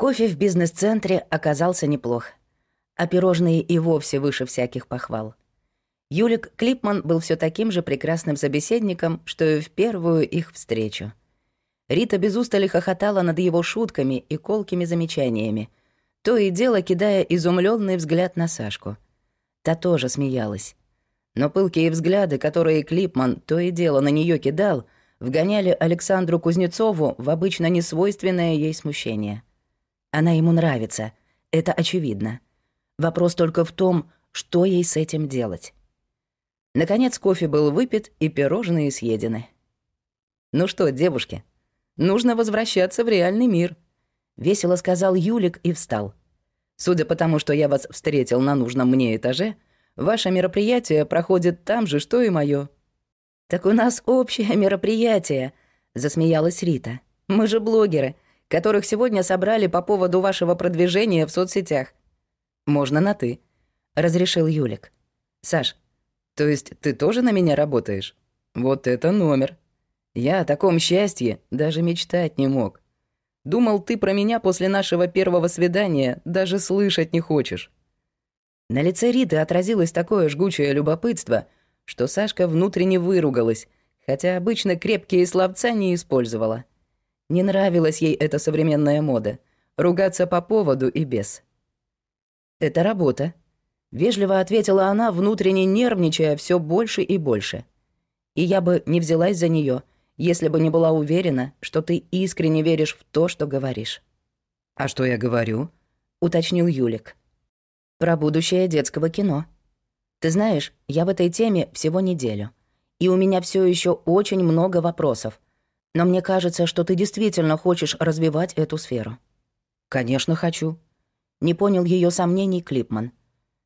Кофе в бизнес-центре оказался неплох, а пирожные и вовсе выше всяких похвал. Юлик Клипман был все таким же прекрасным собеседником, что и в первую их встречу. Рита без устали хохотала над его шутками и колкими замечаниями, то и дело кидая изумленный взгляд на Сашку. Та тоже смеялась. Но пылкие взгляды, которые Клипман то и дело на нее кидал, вгоняли Александру Кузнецову в обычно несвойственное ей смущение. Она ему нравится, это очевидно. Вопрос только в том, что ей с этим делать. Наконец кофе был выпит и пирожные съедены. «Ну что, девушки, нужно возвращаться в реальный мир», — весело сказал Юлик и встал. «Судя по тому, что я вас встретил на нужном мне этаже, ваше мероприятие проходит там же, что и моё». «Так у нас общее мероприятие», — засмеялась Рита. «Мы же блогеры, которых сегодня собрали по поводу вашего продвижения в соцсетях». «Можно на «ты», — разрешил Юлик. «Саш, то есть ты тоже на меня работаешь? Вот это номер. Я о таком счастье даже мечтать не мог. Думал, ты про меня после нашего первого свидания даже слышать не хочешь. На лице Риты отразилось такое жгучее любопытство, что Сашка внутренне выругалась, хотя обычно крепкие словца не использовала. Не нравилась ей эта современная мода — ругаться по поводу и без. «Это работа», Вежливо ответила она, внутренне нервничая все больше и больше. И я бы не взялась за нее, если бы не была уверена, что ты искренне веришь в то, что говоришь. «А что я говорю?» — уточнил Юлик. «Про будущее детского кино. Ты знаешь, я в этой теме всего неделю, и у меня все еще очень много вопросов, но мне кажется, что ты действительно хочешь развивать эту сферу». «Конечно хочу». Не понял ее сомнений Клипман.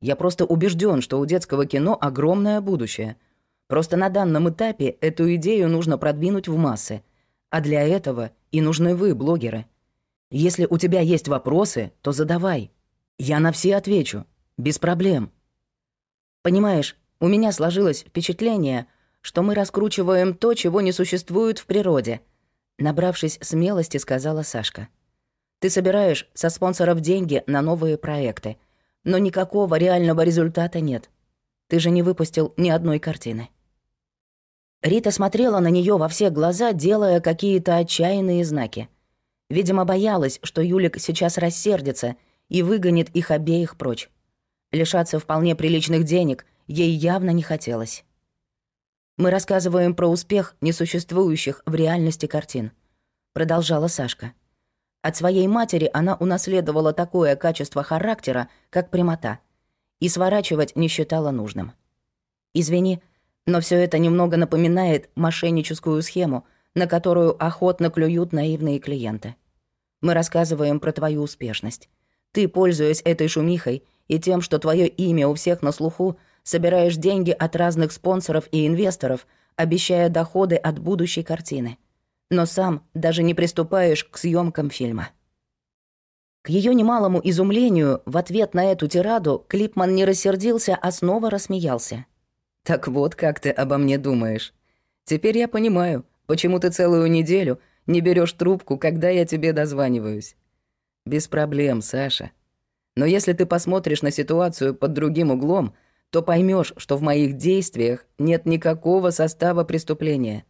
Я просто убежден, что у детского кино огромное будущее. Просто на данном этапе эту идею нужно продвинуть в массы. А для этого и нужны вы, блогеры. Если у тебя есть вопросы, то задавай. Я на все отвечу. Без проблем. Понимаешь, у меня сложилось впечатление, что мы раскручиваем то, чего не существует в природе. Набравшись смелости, сказала Сашка. Ты собираешь со спонсоров деньги на новые проекты — но никакого реального результата нет. Ты же не выпустил ни одной картины». Рита смотрела на нее во все глаза, делая какие-то отчаянные знаки. Видимо, боялась, что Юлик сейчас рассердится и выгонит их обеих прочь. Лишаться вполне приличных денег ей явно не хотелось. «Мы рассказываем про успех несуществующих в реальности картин», — продолжала Сашка. От своей матери она унаследовала такое качество характера, как прямота, и сворачивать не считала нужным. Извини, но все это немного напоминает мошенническую схему, на которую охотно клюют наивные клиенты. Мы рассказываем про твою успешность. Ты, пользуясь этой шумихой и тем, что твое имя у всех на слуху, собираешь деньги от разных спонсоров и инвесторов, обещая доходы от будущей картины но сам даже не приступаешь к съемкам фильма. К ее немалому изумлению, в ответ на эту тираду Клипман не рассердился, а снова рассмеялся. «Так вот, как ты обо мне думаешь. Теперь я понимаю, почему ты целую неделю не берешь трубку, когда я тебе дозваниваюсь. Без проблем, Саша. Но если ты посмотришь на ситуацию под другим углом, то поймешь, что в моих действиях нет никакого состава преступления.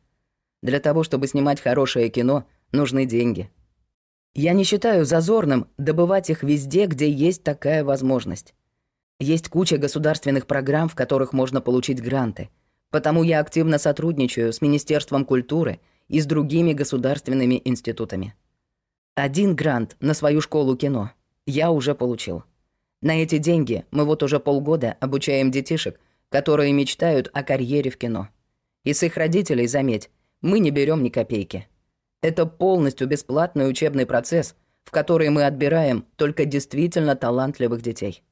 Для того, чтобы снимать хорошее кино, нужны деньги. Я не считаю зазорным добывать их везде, где есть такая возможность. Есть куча государственных программ, в которых можно получить гранты. Потому я активно сотрудничаю с Министерством культуры и с другими государственными институтами. Один грант на свою школу кино я уже получил. На эти деньги мы вот уже полгода обучаем детишек, которые мечтают о карьере в кино. И с их родителей, заметь, мы не берем ни копейки. Это полностью бесплатный учебный процесс, в который мы отбираем только действительно талантливых детей.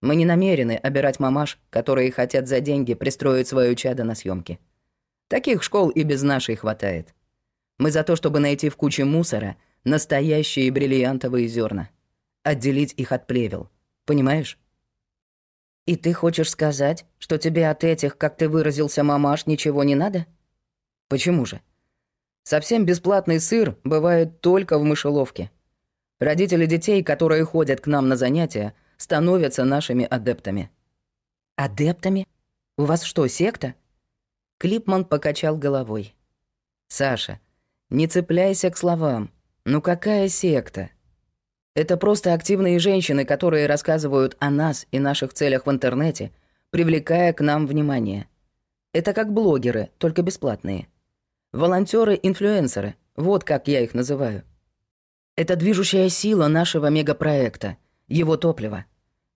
Мы не намерены обирать мамаш, которые хотят за деньги пристроить свое чадо на съемки. Таких школ и без нашей хватает. Мы за то, чтобы найти в куче мусора настоящие бриллиантовые зерна, отделить их от плевел. Понимаешь? И ты хочешь сказать, что тебе от этих, как ты выразился, мамаш, ничего не надо? Почему же? Совсем бесплатный сыр бывает только в мышеловке. Родители детей, которые ходят к нам на занятия, становятся нашими адептами». «Адептами? У вас что, секта?» Клипман покачал головой. «Саша, не цепляйся к словам. Ну какая секта? Это просто активные женщины, которые рассказывают о нас и наших целях в интернете, привлекая к нам внимание. Это как блогеры, только бесплатные. Волонтеры-инфлюенсеры, вот как я их называю. Это движущая сила нашего мегапроекта, его топливо.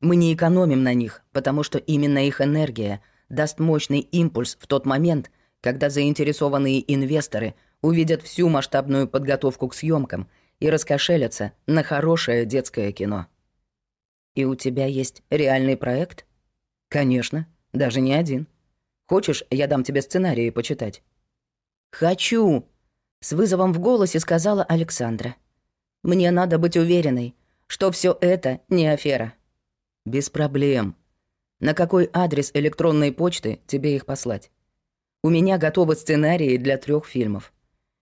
Мы не экономим на них, потому что именно их энергия даст мощный импульс в тот момент, когда заинтересованные инвесторы увидят всю масштабную подготовку к съемкам и раскошелятся на хорошее детское кино. И у тебя есть реальный проект? Конечно, даже не один. Хочешь, я дам тебе сценарии почитать?» «Хочу!» — с вызовом в голосе сказала Александра. «Мне надо быть уверенной, что все это не афера». «Без проблем. На какой адрес электронной почты тебе их послать? У меня готовы сценарии для трех фильмов.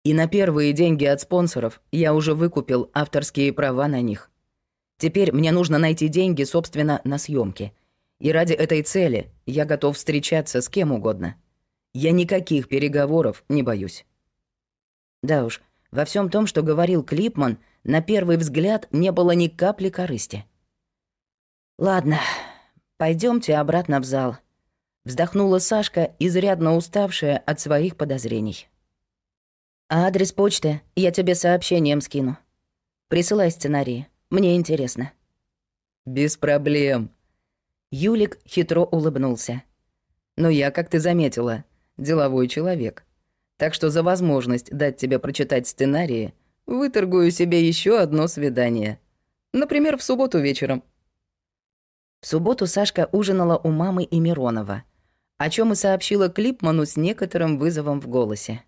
И на первые деньги от спонсоров я уже выкупил авторские права на них. Теперь мне нужно найти деньги, собственно, на съемки — и ради этой цели я готов встречаться с кем угодно. Я никаких переговоров не боюсь. Да уж, во всем том, что говорил Клипман, на первый взгляд не было ни капли корысти. Ладно, пойдемте обратно в зал. Вздохнула Сашка, изрядно уставшая от своих подозрений. А адрес почты я тебе сообщением скину. Присылай сценарии. Мне интересно. Без проблем, Юлик хитро улыбнулся. «Но я, как ты заметила, деловой человек. Так что за возможность дать тебе прочитать сценарии выторгую себе еще одно свидание. Например, в субботу вечером». В субботу Сашка ужинала у мамы и Миронова, о чем и сообщила Клипману с некоторым вызовом в голосе.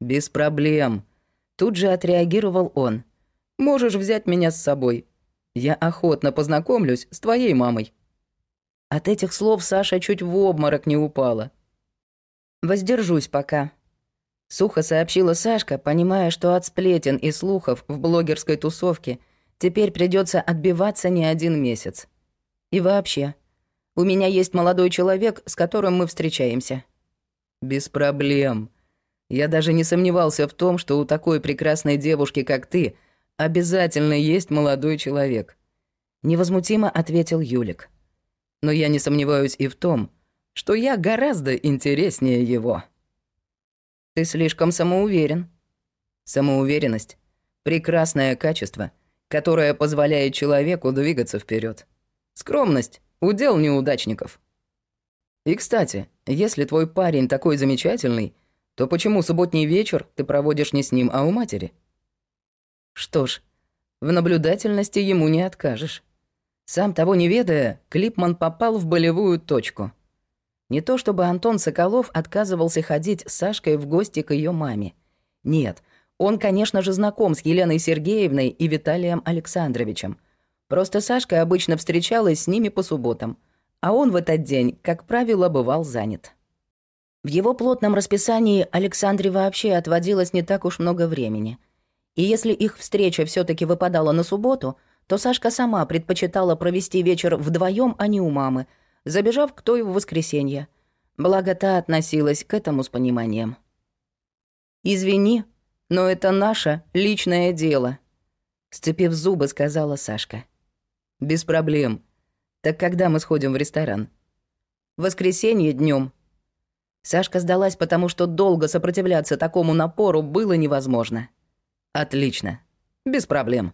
«Без проблем», — тут же отреагировал он. «Можешь взять меня с собой. Я охотно познакомлюсь с твоей мамой». От этих слов Саша чуть в обморок не упала. «Воздержусь пока», — сухо сообщила Сашка, понимая, что от сплетен и слухов в блогерской тусовке теперь придется отбиваться не один месяц. И вообще, у меня есть молодой человек, с которым мы встречаемся. Без проблем. Я даже не сомневался в том, что у такой прекрасной девушки, как ты, обязательно есть молодой человек. Невозмутимо ответил Юлик но я не сомневаюсь и в том, что я гораздо интереснее его. Ты слишком самоуверен. Самоуверенность — прекрасное качество, которое позволяет человеку двигаться вперед. Скромность — удел неудачников. И, кстати, если твой парень такой замечательный, то почему субботний вечер ты проводишь не с ним, а у матери? Что ж, в наблюдательности ему не откажешь. Сам того не ведая, Клипман попал в болевую точку. Не то чтобы Антон Соколов отказывался ходить с Сашкой в гости к ее маме. Нет, он, конечно же, знаком с Еленой Сергеевной и Виталием Александровичем. Просто Сашка обычно встречалась с ними по субботам, а он в этот день, как правило, бывал занят. В его плотном расписании Александре вообще отводилось не так уж много времени. И если их встреча все таки выпадала на субботу — то Сашка сама предпочитала провести вечер вдвоем, а не у мамы, забежав к той в воскресенье. Благо та относилась к этому с пониманием. «Извини, но это наше личное дело», — сцепив зубы, сказала Сашка. «Без проблем. Так когда мы сходим в ресторан?» «Воскресенье днем. Сашка сдалась, потому что долго сопротивляться такому напору было невозможно. «Отлично. Без проблем».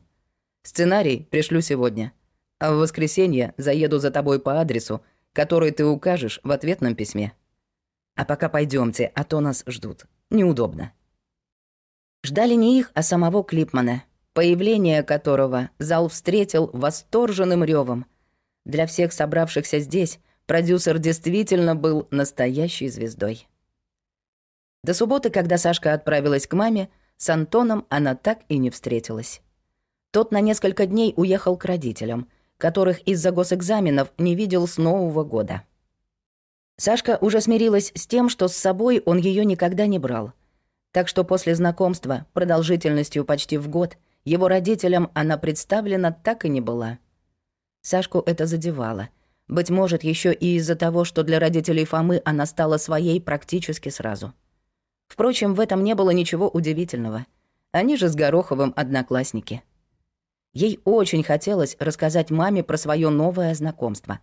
Сценарий пришлю сегодня. А в воскресенье заеду за тобой по адресу, который ты укажешь в ответном письме. А пока пойдемте, а то нас ждут. Неудобно. Ждали не их, а самого Клипмана, появление которого зал встретил восторженным ревом. Для всех собравшихся здесь продюсер действительно был настоящей звездой. До субботы, когда Сашка отправилась к маме, с Антоном она так и не встретилась. Тот на несколько дней уехал к родителям, которых из-за госэкзаменов не видел с Нового года. Сашка уже смирилась с тем, что с собой он ее никогда не брал. Так что после знакомства, продолжительностью почти в год, его родителям она представлена так и не была. Сашку это задевало. Быть может, еще и из-за того, что для родителей Фомы она стала своей практически сразу. Впрочем, в этом не было ничего удивительного. Они же с Гороховым одноклассники. Ей очень хотелось рассказать маме про свое новое знакомство.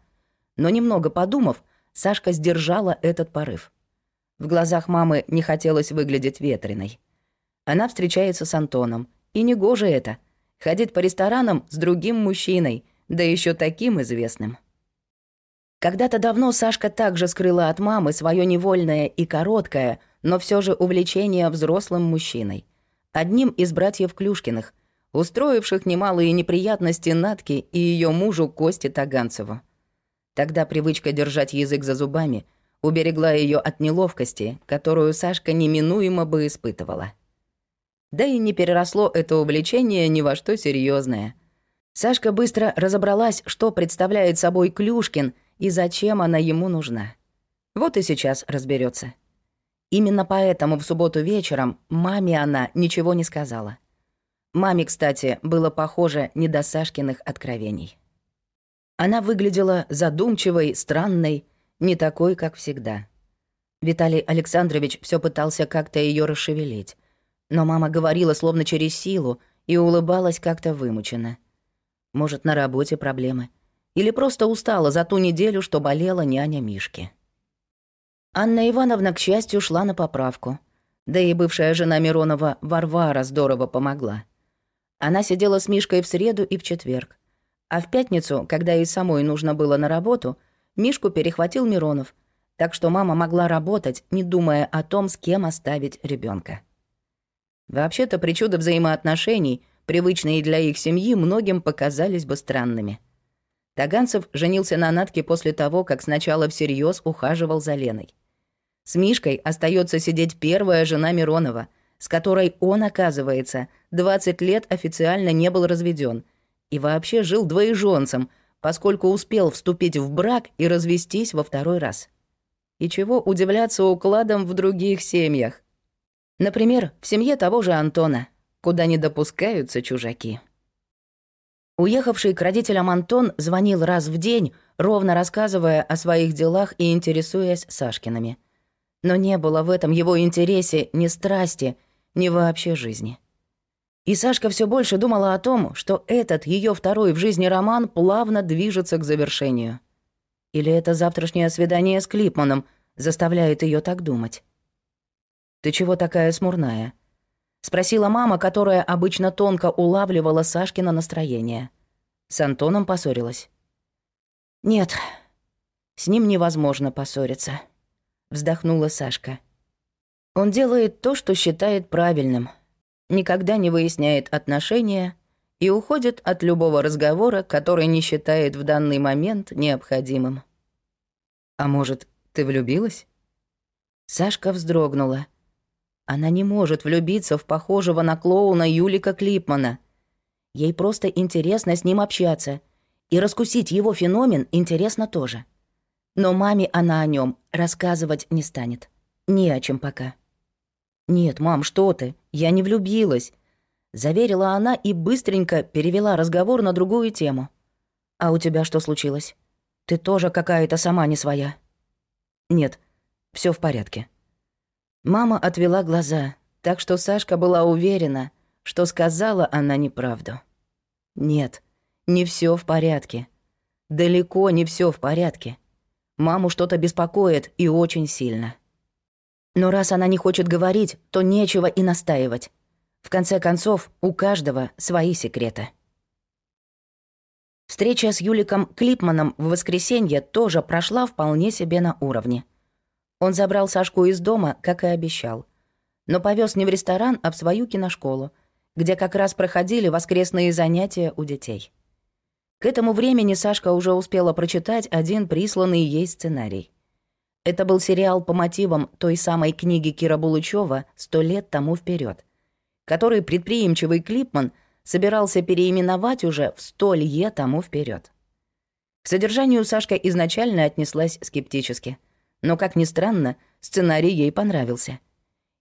Но немного подумав, Сашка сдержала этот порыв. В глазах мамы не хотелось выглядеть ветреной. Она встречается с Антоном, и негоже это — ходить по ресторанам с другим мужчиной, да еще таким известным. Когда-то давно Сашка также скрыла от мамы свое невольное и короткое, но все же увлечение взрослым мужчиной. Одним из братьев Клюшкиных, устроивших немалые неприятности Натке и ее мужу Косте Таганцеву. Тогда привычка держать язык за зубами уберегла ее от неловкости, которую Сашка неминуемо бы испытывала. Да и не переросло это увлечение ни во что серьезное. Сашка быстро разобралась, что представляет собой Клюшкин и зачем она ему нужна. Вот и сейчас разберется. Именно поэтому в субботу вечером маме она ничего не сказала. Маме, кстати, было похоже не до Сашкиных откровений. Она выглядела задумчивой, странной, не такой, как всегда. Виталий Александрович все пытался как-то ее расшевелить. Но мама говорила словно через силу и улыбалась как-то вымученно. Может, на работе проблемы. Или просто устала за ту неделю, что болела няня Мишки. Анна Ивановна, к счастью, шла на поправку. Да и бывшая жена Миронова Варвара здорово помогла. Она сидела с Мишкой в среду и в четверг. А в пятницу, когда ей самой нужно было на работу, Мишку перехватил Миронов, так что мама могла работать, не думая о том, с кем оставить ребенка. Вообще-то причуды взаимоотношений, привычные для их семьи, многим показались бы странными. Таганцев женился на Натке после того, как сначала всерьез ухаживал за Леной. С Мишкой остается сидеть первая жена Миронова, с которой он, оказывается, 20 лет официально не был разведен и вообще жил двоеженцем, поскольку успел вступить в брак и развестись во второй раз. И чего удивляться укладом в других семьях? Например, в семье того же Антона, куда не допускаются чужаки. Уехавший к родителям Антон звонил раз в день, ровно рассказывая о своих делах и интересуясь Сашкиными. Но не было в этом его интересе ни страсти, ни вообще жизни. И Сашка все больше думала о том, что этот ее второй в жизни роман плавно движется к завершению. Или это завтрашнее свидание с Клипманом заставляет ее так думать. «Ты чего такая смурная?» — спросила мама, которая обычно тонко улавливала Сашкино настроение. С Антоном поссорилась. «Нет, с ним невозможно поссориться», — вздохнула Сашка. «Он делает то, что считает правильным, никогда не выясняет отношения и уходит от любого разговора, который не считает в данный момент необходимым». «А может, ты влюбилась?» Сашка вздрогнула. Она не может влюбиться в похожего на клоуна Юлика Клипмана. Ей просто интересно с ним общаться. И раскусить его феномен интересно тоже. Но маме она о нем рассказывать не станет. Не о чем пока. «Нет, мам, что ты? Я не влюбилась», — заверила она и быстренько перевела разговор на другую тему. «А у тебя что случилось? Ты тоже какая-то сама не своя?» «Нет, все в порядке», Мама отвела глаза, так что Сашка была уверена, что сказала она неправду. Нет, не все в порядке. Далеко не все в порядке. Маму что-то беспокоит и очень сильно. Но раз она не хочет говорить, то нечего и настаивать. В конце концов, у каждого свои секреты. Встреча с Юликом Клипманом в воскресенье тоже прошла вполне себе на уровне. Он забрал Сашку из дома, как и обещал. Но повез не в ресторан, а в свою киношколу, где как раз проходили воскресные занятия у детей. К этому времени Сашка уже успела прочитать один присланный ей сценарий. Это был сериал по мотивам той самой книги Кира Булычева «Сто лет тому вперед, который предприимчивый Клипман собирался переименовать уже в «Сто лье тому вперед. К содержанию Сашка изначально отнеслась скептически — но, как ни странно, сценарий ей понравился.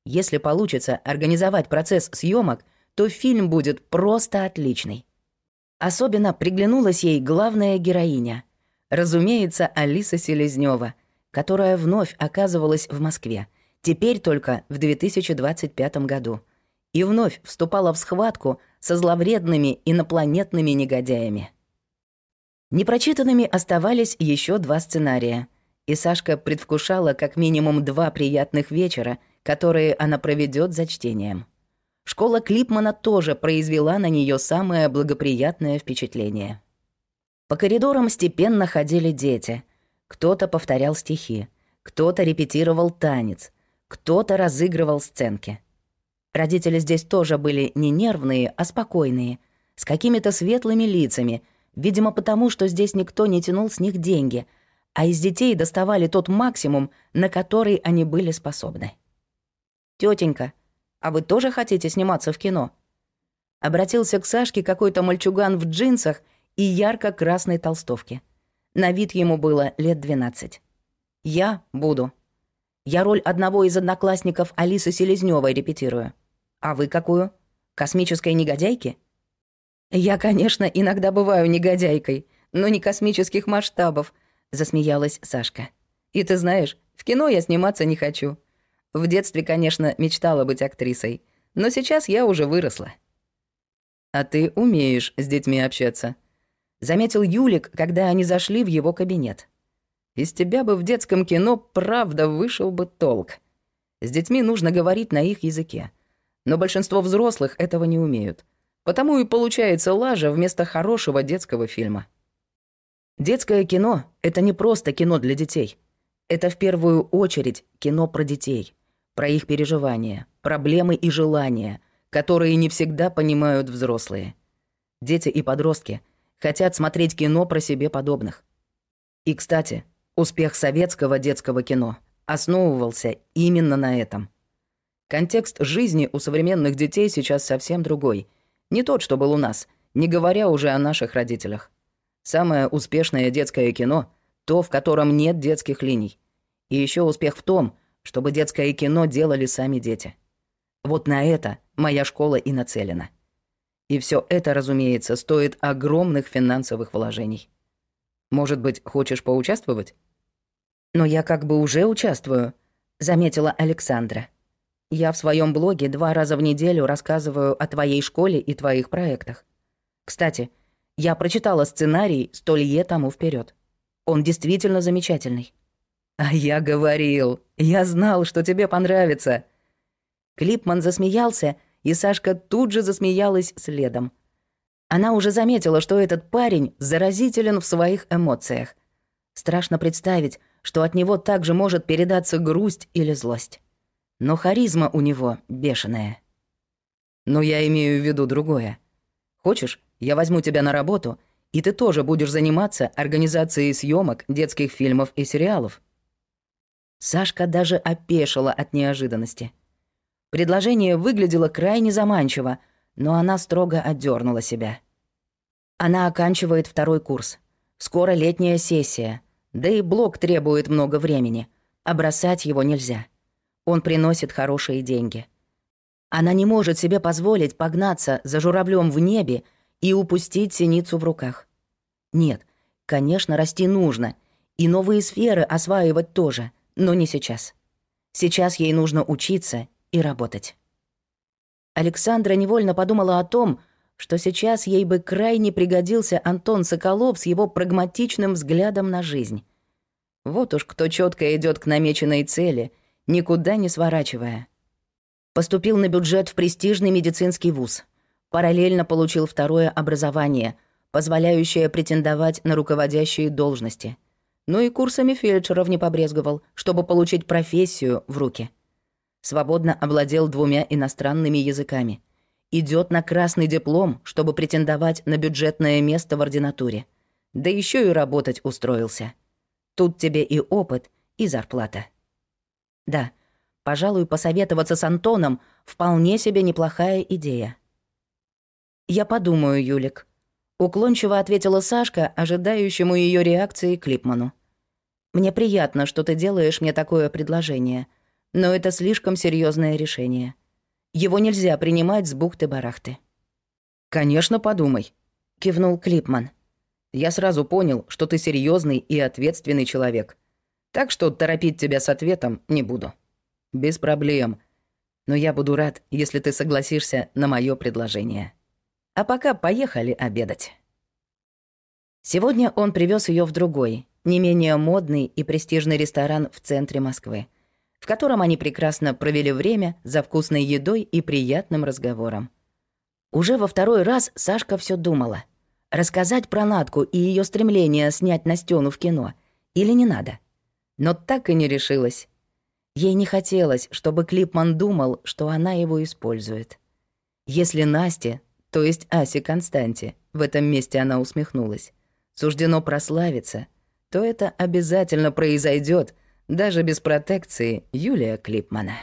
Если получится организовать процесс съемок, то фильм будет просто отличный. Особенно приглянулась ей главная героиня. Разумеется, Алиса Селезнева, которая вновь оказывалась в Москве, теперь только в 2025 году, и вновь вступала в схватку со зловредными инопланетными негодяями. Непрочитанными оставались еще два сценария, и Сашка предвкушала как минимум два приятных вечера, которые она проведет за чтением. Школа Клипмана тоже произвела на нее самое благоприятное впечатление. По коридорам степенно ходили дети. Кто-то повторял стихи, кто-то репетировал танец, кто-то разыгрывал сценки. Родители здесь тоже были не нервные, а спокойные, с какими-то светлыми лицами, видимо потому, что здесь никто не тянул с них деньги, а из детей доставали тот максимум, на который они были способны. Тетенька, а вы тоже хотите сниматься в кино?» Обратился к Сашке какой-то мальчуган в джинсах и ярко-красной толстовке. На вид ему было лет 12. «Я буду. Я роль одного из одноклассников Алисы Селезнёвой репетирую. А вы какую? Космической негодяйки?» «Я, конечно, иногда бываю негодяйкой, но не космических масштабов», — засмеялась Сашка. «И ты знаешь, в кино я сниматься не хочу. В детстве, конечно, мечтала быть актрисой, но сейчас я уже выросла. А ты умеешь с детьми общаться, заметил Юлик, когда они зашли в его кабинет. Из тебя бы в детском кино правда вышел бы толк. С детьми нужно говорить на их языке. Но большинство взрослых этого не умеют. Потому и получается лажа вместо хорошего детского фильма. Детское кино — это не просто кино для детей. Это в первую очередь кино про детей про их переживания, проблемы и желания, которые не всегда понимают взрослые. Дети и подростки хотят смотреть кино про себе подобных. И, кстати, успех советского детского кино основывался именно на этом. Контекст жизни у современных детей сейчас совсем другой. Не тот, что был у нас, не говоря уже о наших родителях. Самое успешное детское кино — то, в котором нет детских линий. И еще успех в том, чтобы детское кино делали сами дети. Вот на это моя школа и нацелена. И все это, разумеется, стоит огромных финансовых вложений. Может быть, хочешь поучаствовать? Но я как бы уже участвую, заметила Александра. Я в своем блоге два раза в неделю рассказываю о твоей школе и твоих проектах. Кстати, я прочитала сценарий столье тому вперед. Он действительно замечательный. «А я говорил, я знал, что тебе понравится». Клипман засмеялся, и Сашка тут же засмеялась следом. Она уже заметила, что этот парень заразителен в своих эмоциях. Страшно представить, что от него также может передаться грусть или злость. Но харизма у него бешеная. Но я имею в виду другое. Хочешь, я возьму тебя на работу, и ты тоже будешь заниматься организацией съемок детских фильмов и сериалов. Сашка даже опешила от неожиданности. Предложение выглядело крайне заманчиво, но она строго отдернула себя. Она оканчивает второй курс. Скоро летняя сессия, да и блок требует много времени, а бросать его нельзя. Он приносит хорошие деньги. Она не может себе позволить погнаться за журавлем в небе и упустить синицу в руках. Нет, конечно, расти нужно, и новые сферы осваивать тоже — но не сейчас. Сейчас ей нужно учиться и работать. Александра невольно подумала о том, что сейчас ей бы крайне пригодился Антон Соколов с его прагматичным взглядом на жизнь. Вот уж кто четко идет к намеченной цели, никуда не сворачивая. Поступил на бюджет в престижный медицинский вуз. Параллельно получил второе образование, позволяющее претендовать на руководящие должности — но ну и курсами фельдшеров не побрезговал, чтобы получить профессию в руки. Свободно овладел двумя иностранными языками. Идет на красный диплом, чтобы претендовать на бюджетное место в ординатуре. Да еще и работать устроился. Тут тебе и опыт, и зарплата. Да, пожалуй, посоветоваться с Антоном вполне себе неплохая идея. «Я подумаю, Юлик», — уклончиво ответила Сашка, ожидающему ее реакции Клипману. Мне приятно, что ты делаешь мне такое предложение, но это слишком серьезное решение. Его нельзя принимать с бухты-барахты». «Конечно, подумай», — кивнул Клипман. «Я сразу понял, что ты серьезный и ответственный человек. Так что торопить тебя с ответом не буду. Без проблем. Но я буду рад, если ты согласишься на мое предложение. А пока поехали обедать». Сегодня он привез ее в другой, не менее модный и престижный ресторан в центре Москвы, в котором они прекрасно провели время за вкусной едой и приятным разговором. Уже во второй раз Сашка все думала. Рассказать про Натку и ее стремление снять Настену в кино или не надо. Но так и не решилась. Ей не хотелось, чтобы Клипман думал, что она его использует. Если Насте, то есть Асе Константе, в этом месте она усмехнулась, суждено прославиться — то это обязательно произойдет даже без протекции Юлия Клипмана.